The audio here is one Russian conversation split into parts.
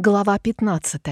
Глава 15.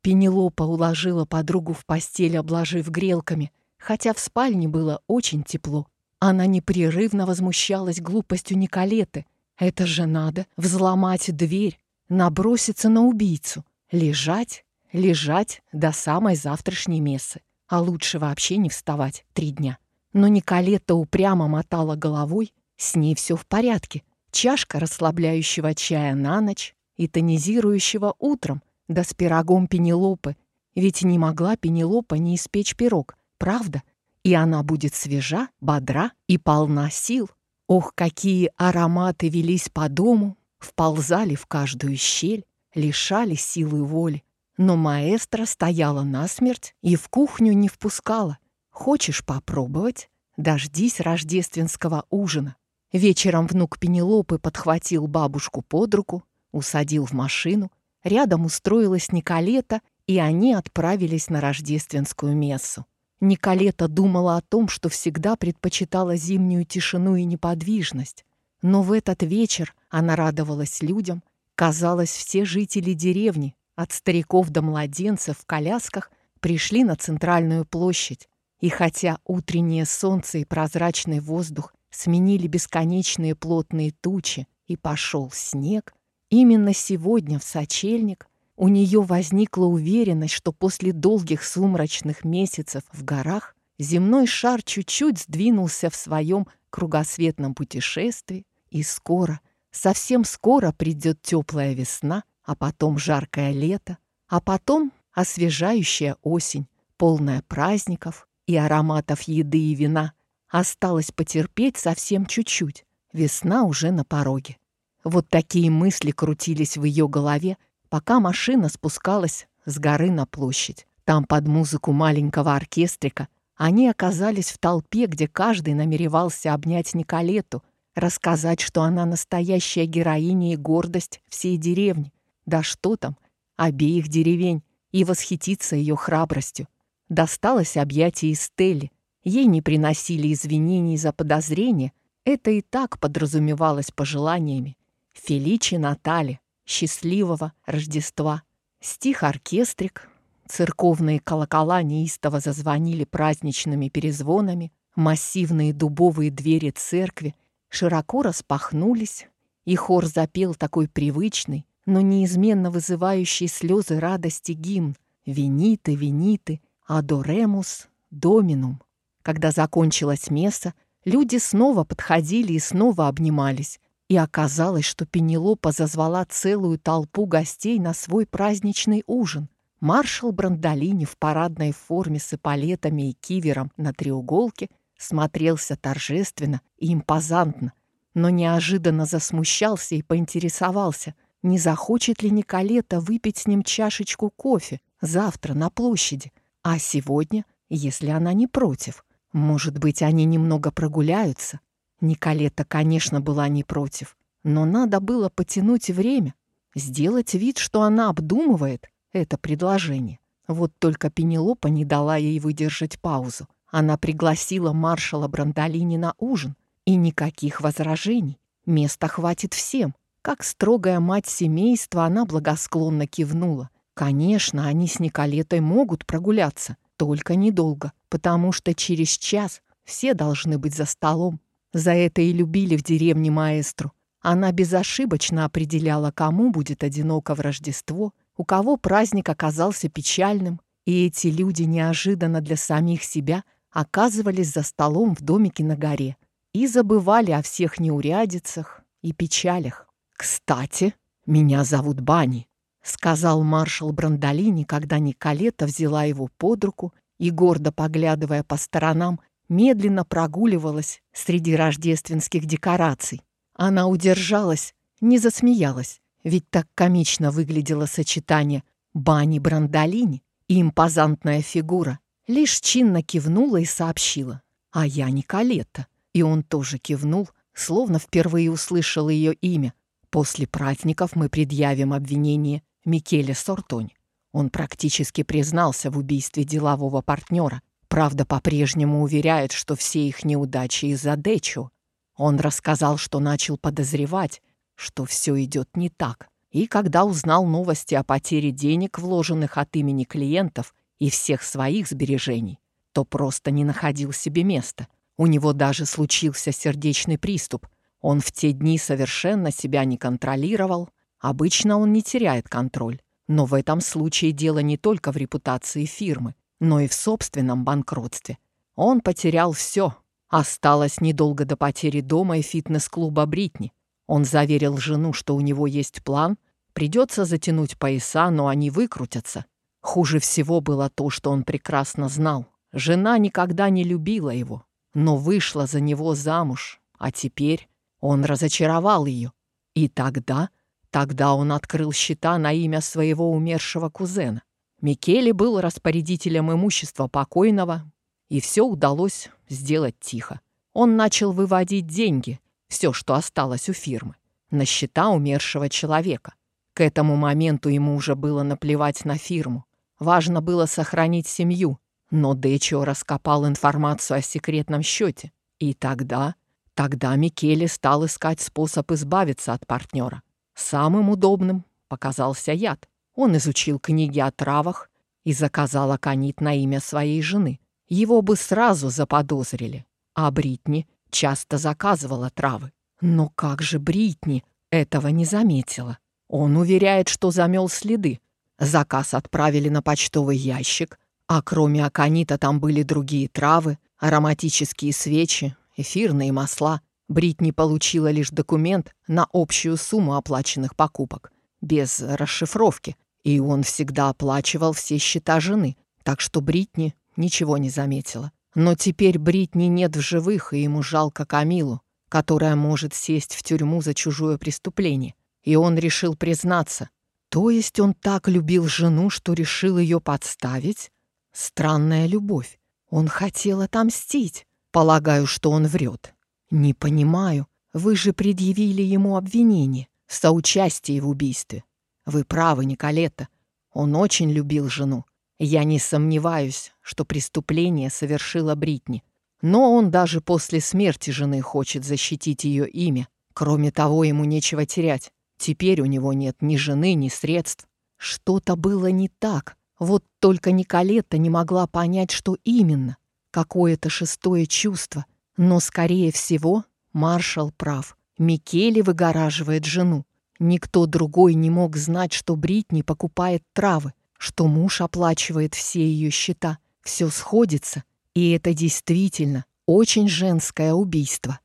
Пенелопа уложила подругу в постель, обложив грелками, хотя в спальне было очень тепло. Она непрерывно возмущалась глупостью Николеты. Это же надо взломать дверь, наброситься на убийцу, лежать, лежать до самой завтрашней мессы, а лучше вообще не вставать три дня. Но Николета упрямо мотала головой, с ней все в порядке. Чашка расслабляющего чая на ночь, и тонизирующего утром, да с пирогом Пенелопы. Ведь не могла Пенелопа не испечь пирог, правда? И она будет свежа, бодра и полна сил. Ох, какие ароматы велись по дому, вползали в каждую щель, лишали силы воли. Но маэстро стояла насмерть и в кухню не впускала. Хочешь попробовать? Дождись рождественского ужина. Вечером внук Пенелопы подхватил бабушку под руку, усадил в машину, рядом устроилась Николета, и они отправились на рождественскую мессу. Николета думала о том, что всегда предпочитала зимнюю тишину и неподвижность. Но в этот вечер она радовалась людям. Казалось, все жители деревни, от стариков до младенцев в колясках, пришли на центральную площадь. И хотя утреннее солнце и прозрачный воздух сменили бесконечные плотные тучи и пошел снег, Именно сегодня в сочельник у нее возникла уверенность, что после долгих сумрачных месяцев в горах земной шар чуть-чуть сдвинулся в своем кругосветном путешествии, и скоро, совсем скоро придет теплая весна, а потом жаркое лето, а потом освежающая осень, полная праздников и ароматов еды и вина. Осталось потерпеть совсем чуть-чуть. Весна уже на пороге. Вот такие мысли крутились в ее голове, пока машина спускалась с горы на площадь. Там под музыку маленького оркестрика они оказались в толпе, где каждый намеревался обнять Николету, рассказать, что она настоящая героиня и гордость всей деревни. Да что там, обеих деревень, и восхититься ее храбростью. Досталось объятие Стелли. Ей не приносили извинений за подозрения, это и так подразумевалось пожеланиями. Феличи Натали, счастливого Рождества. Стих-оркестрик, церковные колокола неистово зазвонили праздничными перезвонами, массивные дубовые двери церкви широко распахнулись, и хор запел такой привычный, но неизменно вызывающий слезы радости гимн «Вениты, вениты, адоремус, доминум». Когда закончилась месса, люди снова подходили и снова обнимались, и оказалось, что Пенелопа зазвала целую толпу гостей на свой праздничный ужин. Маршал Брандолини в парадной форме с эполетами и кивером на треуголке смотрелся торжественно и импозантно, но неожиданно засмущался и поинтересовался, не захочет ли Николета выпить с ним чашечку кофе завтра на площади, а сегодня, если она не против. Может быть, они немного прогуляются, Николета, конечно, была не против, но надо было потянуть время, сделать вид, что она обдумывает это предложение. Вот только Пенелопа не дала ей выдержать паузу. Она пригласила маршала Брандолини на ужин, и никаких возражений. Места хватит всем. Как строгая мать семейства, она благосклонно кивнула. Конечно, они с Николетой могут прогуляться, только недолго, потому что через час все должны быть за столом. За это и любили в деревне маэстру. Она безошибочно определяла, кому будет одиноко в Рождество, у кого праздник оказался печальным, и эти люди неожиданно для самих себя оказывались за столом в домике на горе и забывали о всех неурядицах и печалях. «Кстати, меня зовут Бани», — сказал маршал Брандолини, когда Николета взяла его под руку и, гордо поглядывая по сторонам, медленно прогуливалась среди рождественских декораций. Она удержалась, не засмеялась, ведь так комично выглядело сочетание бани Брандолини и импозантная фигура. Лишь чинно кивнула и сообщила. «А я Николета». И он тоже кивнул, словно впервые услышал ее имя. «После праздников мы предъявим обвинение Микеле Сортонь. Он практически признался в убийстве делового партнера. Правда, по-прежнему уверяет, что все их неудачи из-за Дечу. Он рассказал, что начал подозревать, что все идет не так. И когда узнал новости о потере денег, вложенных от имени клиентов и всех своих сбережений, то просто не находил себе места. У него даже случился сердечный приступ. Он в те дни совершенно себя не контролировал. Обычно он не теряет контроль. Но в этом случае дело не только в репутации фирмы, но и в собственном банкротстве. Он потерял все. Осталось недолго до потери дома и фитнес-клуба Бритни. Он заверил жену, что у него есть план, придется затянуть пояса, но они выкрутятся. Хуже всего было то, что он прекрасно знал. Жена никогда не любила его, но вышла за него замуж, а теперь он разочаровал ее. И тогда, тогда он открыл счета на имя своего умершего кузена. Микеле был распорядителем имущества покойного, и все удалось сделать тихо. Он начал выводить деньги, все, что осталось у фирмы, на счета умершего человека. К этому моменту ему уже было наплевать на фирму. Важно было сохранить семью, но Дечио раскопал информацию о секретном счете. И тогда, тогда Микеле стал искать способ избавиться от партнера. Самым удобным показался яд. Он изучил книги о травах и заказал аконит на имя своей жены. Его бы сразу заподозрили. А Бритни часто заказывала травы. Но как же Бритни этого не заметила? Он уверяет, что замел следы. Заказ отправили на почтовый ящик, а кроме аконита там были другие травы, ароматические свечи, эфирные масла. Бритни получила лишь документ на общую сумму оплаченных покупок, без расшифровки, и он всегда оплачивал все счета жены, так что Бритни ничего не заметила. Но теперь Бритни нет в живых, и ему жалко Камилу, которая может сесть в тюрьму за чужое преступление. И он решил признаться. То есть он так любил жену, что решил ее подставить? Странная любовь. Он хотел отомстить. Полагаю, что он врет. Не понимаю. Вы же предъявили ему обвинение в соучастии в убийстве. Вы правы, Николета. Он очень любил жену. Я не сомневаюсь, что преступление совершила Бритни. Но он даже после смерти жены хочет защитить ее имя. Кроме того, ему нечего терять. Теперь у него нет ни жены, ни средств. Что-то было не так. Вот только Николетта не могла понять, что именно. Какое-то шестое чувство. Но, скорее всего, маршал прав. Микеле выгораживает жену. Никто другой не мог знать, что Бритни покупает травы, что муж оплачивает все ее счета. Все сходится, и это действительно очень женское убийство.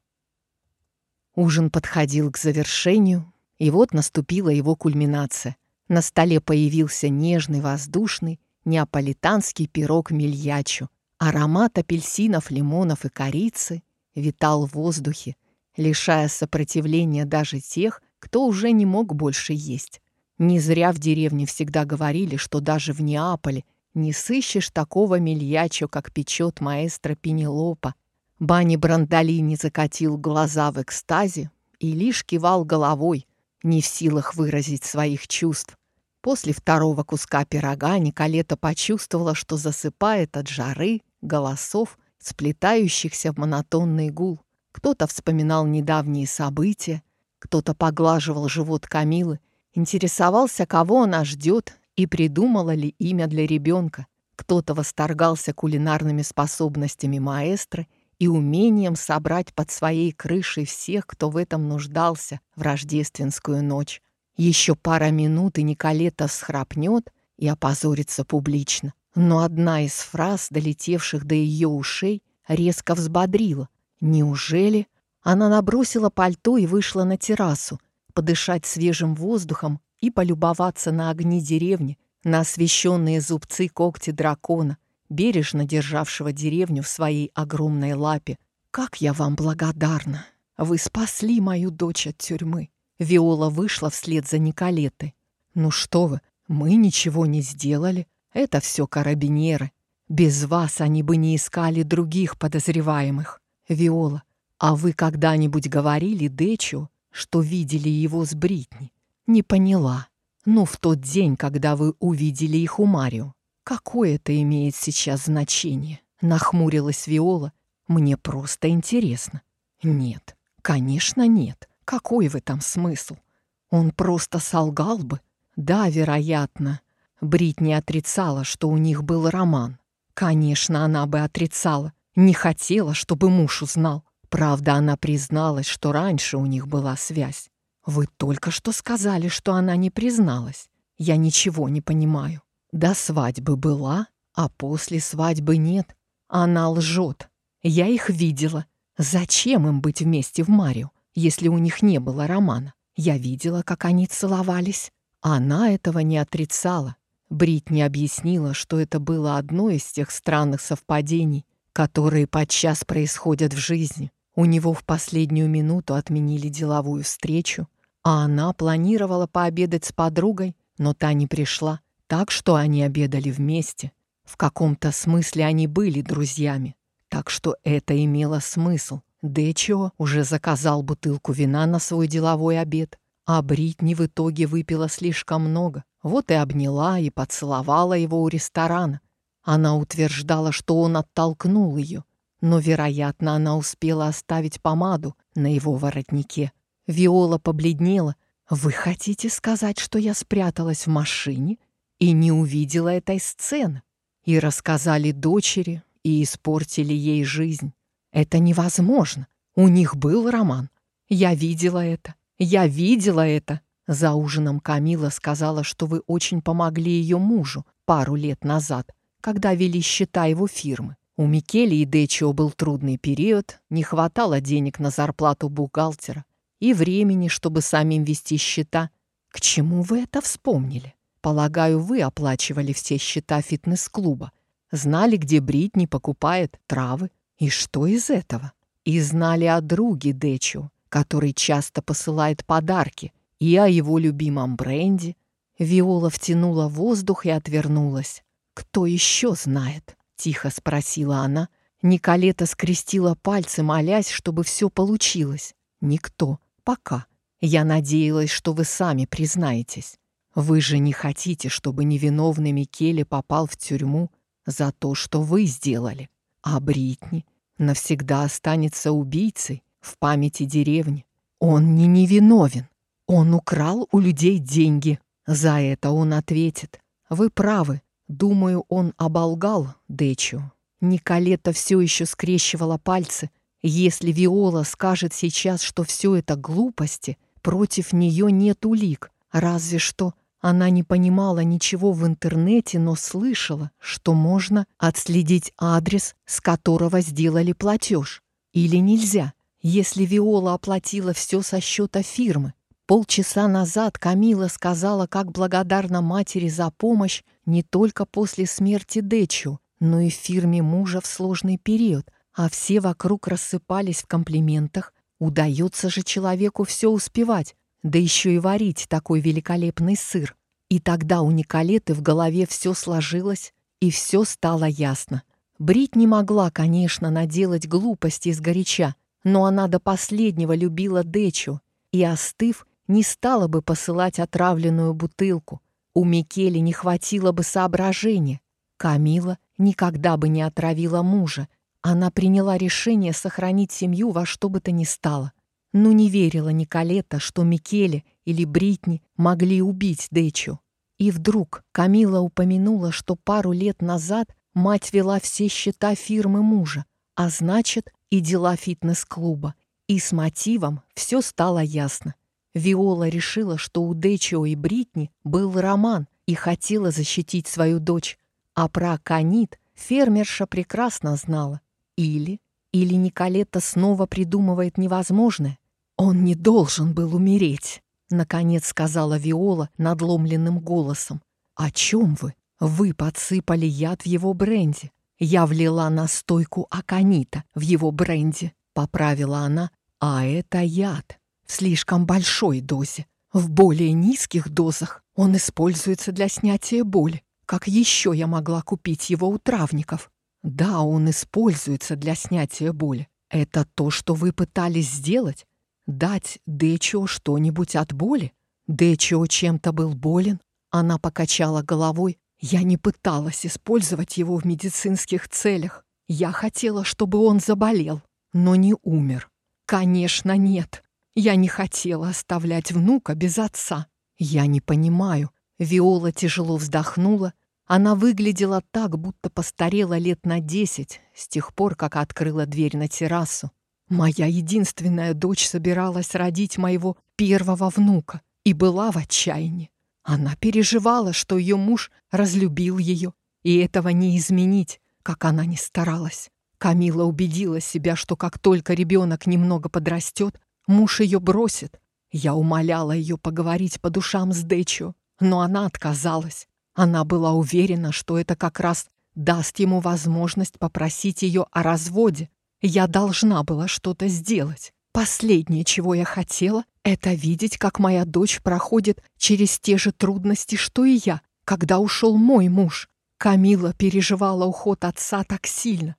Ужин подходил к завершению, и вот наступила его кульминация. На столе появился нежный, воздушный, неаполитанский пирог мильячо. Аромат апельсинов, лимонов и корицы витал в воздухе, лишая сопротивления даже тех, кто уже не мог больше есть. Не зря в деревне всегда говорили, что даже в Неаполе не сыщешь такого мильячо, как печет маэстро Пенелопа. Бани Брандолини закатил глаза в экстазе и лишь кивал головой, не в силах выразить своих чувств. После второго куска пирога Николета почувствовала, что засыпает от жары, голосов, сплетающихся в монотонный гул. Кто-то вспоминал недавние события, кто-то поглаживал живот Камилы, интересовался, кого она ждет и придумала ли имя для ребенка. Кто-то восторгался кулинарными способностями маэстро и умением собрать под своей крышей всех, кто в этом нуждался в рождественскую ночь. Еще пара минут, и Николета схрапнет и опозорится публично. Но одна из фраз, долетевших до ее ушей, резко взбодрила. Неужели? Она набросила пальто и вышла на террасу, подышать свежим воздухом и полюбоваться на огни деревни, на освещенные зубцы когти дракона, бережно державшего деревню в своей огромной лапе. «Как я вам благодарна! Вы спасли мою дочь от тюрьмы!» Виола вышла вслед за Николетой. «Ну что вы, мы ничего не сделали. Это все карабинеры. Без вас они бы не искали других подозреваемых. Виола, а вы когда-нибудь говорили Дечу, что видели его с Бритни?» «Не поняла. Ну, в тот день, когда вы увидели их у Марио. «Какое это имеет сейчас значение?» — нахмурилась Виола. «Мне просто интересно». «Нет, конечно нет. Какой в этом смысл? Он просто солгал бы. Да, вероятно. Брит не отрицала, что у них был роман. Конечно, она бы отрицала. Не хотела, чтобы муж узнал. Правда, она призналась, что раньше у них была связь. Вы только что сказали, что она не призналась. Я ничего не понимаю. До свадьбы была, а после свадьбы нет. Она лжет. Я их видела. Зачем им быть вместе в Марио, если у них не было романа? Я видела, как они целовались. Она этого не отрицала. Брит не объяснила, что это было одно из тех странных совпадений, которые подчас происходят в жизни. У него в последнюю минуту отменили деловую встречу, а она планировала пообедать с подругой, но та не пришла, так что они обедали вместе. В каком-то смысле они были друзьями, так что это имело смысл. Дечио уже заказал бутылку вина на свой деловой обед, а Бритни в итоге выпила слишком много. Вот и обняла и поцеловала его у ресторана. Она утверждала, что он оттолкнул ее, но, вероятно, она успела оставить помаду на его воротнике. Виола побледнела. «Вы хотите сказать, что я спряталась в машине и не увидела этой сцены?» И рассказали дочери, и испортили ей жизнь. Это невозможно. У них был роман. Я видела это. Я видела это. За ужином Камила сказала, что вы очень помогли ее мужу пару лет назад, когда вели счета его фирмы. У Микеле и Дечио был трудный период, не хватало денег на зарплату бухгалтера и времени, чтобы самим вести счета. К чему вы это вспомнили? Полагаю, вы оплачивали все счета фитнес-клуба, знали, где Бритни покупает травы. И что из этого? И знали о друге Дечио, который часто посылает подарки, и о его любимом бренде. Виола втянула воздух и отвернулась. «Кто еще знает?» — тихо спросила она. Николета скрестила пальцы, молясь, чтобы все получилось. «Никто. Пока. Я надеялась, что вы сами признаетесь. Вы же не хотите, чтобы невиновный Микеле попал в тюрьму за то, что вы сделали. А Бритни навсегда останется убийцей в памяти деревни. Он не невиновен. Он украл у людей деньги. За это он ответит. Вы правы, Думаю, он оболгал Дечу. Николета все еще скрещивала пальцы. Если Виола скажет сейчас, что все это глупости, против нее нет улик. Разве что она не понимала ничего в интернете, но слышала, что можно отследить адрес, с которого сделали платеж. Или нельзя, если Виола оплатила все со счета фирмы. Полчаса назад Камила сказала, как благодарна матери за помощь не только после смерти Дечу, но и в фирме мужа в сложный период, а все вокруг рассыпались в комплиментах. Удается же человеку все успевать, да еще и варить такой великолепный сыр. И тогда у Николеты в голове все сложилось, и все стало ясно. Брит не могла, конечно, наделать глупости сгоряча, но она до последнего любила Дечу, и, остыв, не стала бы посылать отравленную бутылку. У Микеле не хватило бы соображения. Камила никогда бы не отравила мужа. Она приняла решение сохранить семью во что бы то ни стало. Но не верила Николета, что Микеле или Бритни могли убить Дэчу. И вдруг Камила упомянула, что пару лет назад мать вела все счета фирмы мужа, а значит и дела фитнес-клуба. И с мотивом все стало ясно. Виола решила, что у Дечио и Бритни был роман и хотела защитить свою дочь, а про Канит фермерша прекрасно знала. Или, или Николета снова придумывает невозможное. Он не должен был умереть, наконец сказала Виола надломленным голосом. О чем вы? Вы подсыпали яд в его бренде. Я влила настойку аконита в его бренде, поправила она. А это яд в слишком большой дозе. В более низких дозах он используется для снятия боли. Как еще я могла купить его у травников? Да, он используется для снятия боли. Это то, что вы пытались сделать? Дать Дечио что-нибудь от боли? Дечио чем-то был болен? Она покачала головой. Я не пыталась использовать его в медицинских целях. Я хотела, чтобы он заболел, но не умер. Конечно, нет. Я не хотела оставлять внука без отца. Я не понимаю. Виола тяжело вздохнула. Она выглядела так, будто постарела лет на десять, с тех пор, как открыла дверь на террасу. Моя единственная дочь собиралась родить моего первого внука и была в отчаянии. Она переживала, что ее муж разлюбил ее, и этого не изменить, как она ни старалась. Камила убедила себя, что как только ребенок немного подрастет, муж ее бросит. Я умоляла ее поговорить по душам с Дэчио, но она отказалась. Она была уверена, что это как раз даст ему возможность попросить ее о разводе. Я должна была что-то сделать. Последнее, чего я хотела, это видеть, как моя дочь проходит через те же трудности, что и я, когда ушел мой муж. Камила переживала уход отца так сильно.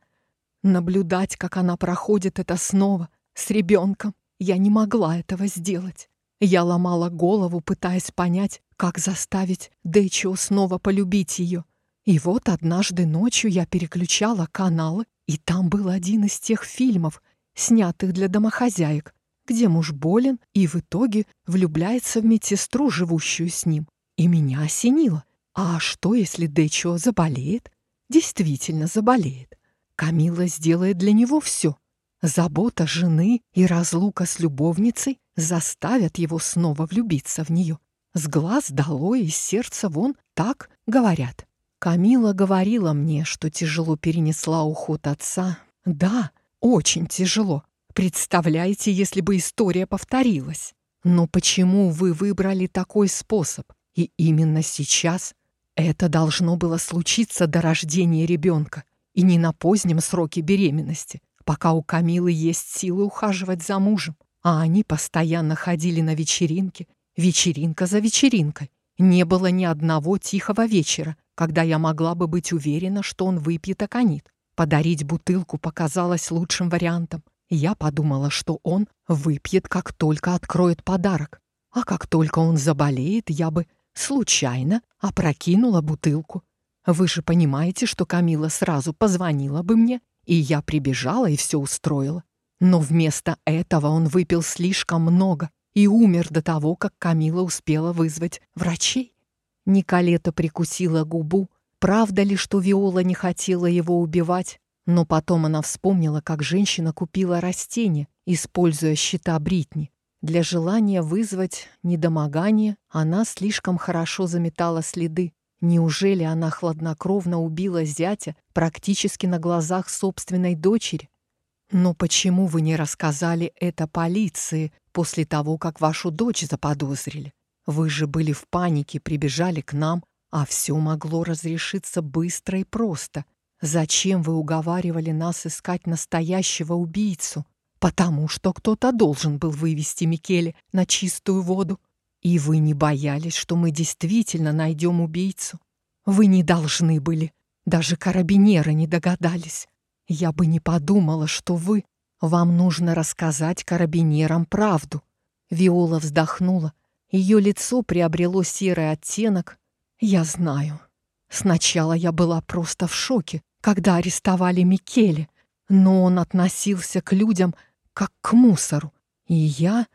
Наблюдать, как она проходит это снова, с ребенком, я не могла этого сделать. Я ломала голову, пытаясь понять, как заставить Дэчио снова полюбить ее. И вот однажды ночью я переключала каналы, и там был один из тех фильмов, снятых для домохозяек, где муж болен и в итоге влюбляется в медсестру, живущую с ним. И меня осенило. А что, если Дэчо заболеет? Действительно заболеет. Камила сделает для него все. Забота жены и разлука с любовницей заставят его снова влюбиться в нее. С глаз долой, из сердца вон, так говорят. Камила говорила мне, что тяжело перенесла уход отца. Да, очень тяжело. Представляете, если бы история повторилась. Но почему вы выбрали такой способ? И именно сейчас это должно было случиться до рождения ребенка и не на позднем сроке беременности, пока у Камилы есть силы ухаживать за мужем. А они постоянно ходили на вечеринки, вечеринка за вечеринкой. Не было ни одного тихого вечера, когда я могла бы быть уверена, что он выпьет аконит. Подарить бутылку показалось лучшим вариантом. Я подумала, что он выпьет, как только откроет подарок. А как только он заболеет, я бы случайно опрокинула бутылку. Вы же понимаете, что Камила сразу позвонила бы мне, и я прибежала и все устроила. Но вместо этого он выпил слишком много и умер до того, как Камила успела вызвать врачей. Николета прикусила губу, Правда ли, что Виола не хотела его убивать? Но потом она вспомнила, как женщина купила растение, используя щита Бритни. Для желания вызвать недомогание она слишком хорошо заметала следы. Неужели она хладнокровно убила зятя практически на глазах собственной дочери? Но почему вы не рассказали это полиции после того, как вашу дочь заподозрили? Вы же были в панике, прибежали к нам, а все могло разрешиться быстро и просто. Зачем вы уговаривали нас искать настоящего убийцу? Потому что кто-то должен был вывести Микеле на чистую воду. И вы не боялись, что мы действительно найдем убийцу? Вы не должны были. Даже карабинеры не догадались. Я бы не подумала, что вы... Вам нужно рассказать карабинерам правду. Виола вздохнула. Ее лицо приобрело серый оттенок, я знаю. Сначала я была просто в шоке, когда арестовали Микеле, но он относился к людям как к мусору. И я...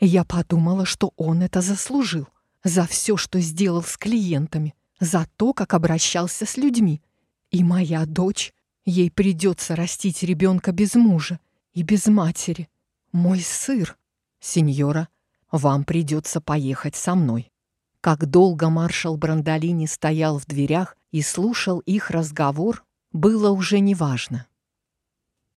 Я подумала, что он это заслужил. За все, что сделал с клиентами. За то, как обращался с людьми. И моя дочь... Ей придется растить ребенка без мужа и без матери. Мой сыр. Сеньора, вам придется поехать со мной. Как долго маршал Брандолини стоял в дверях и слушал их разговор, было уже неважно.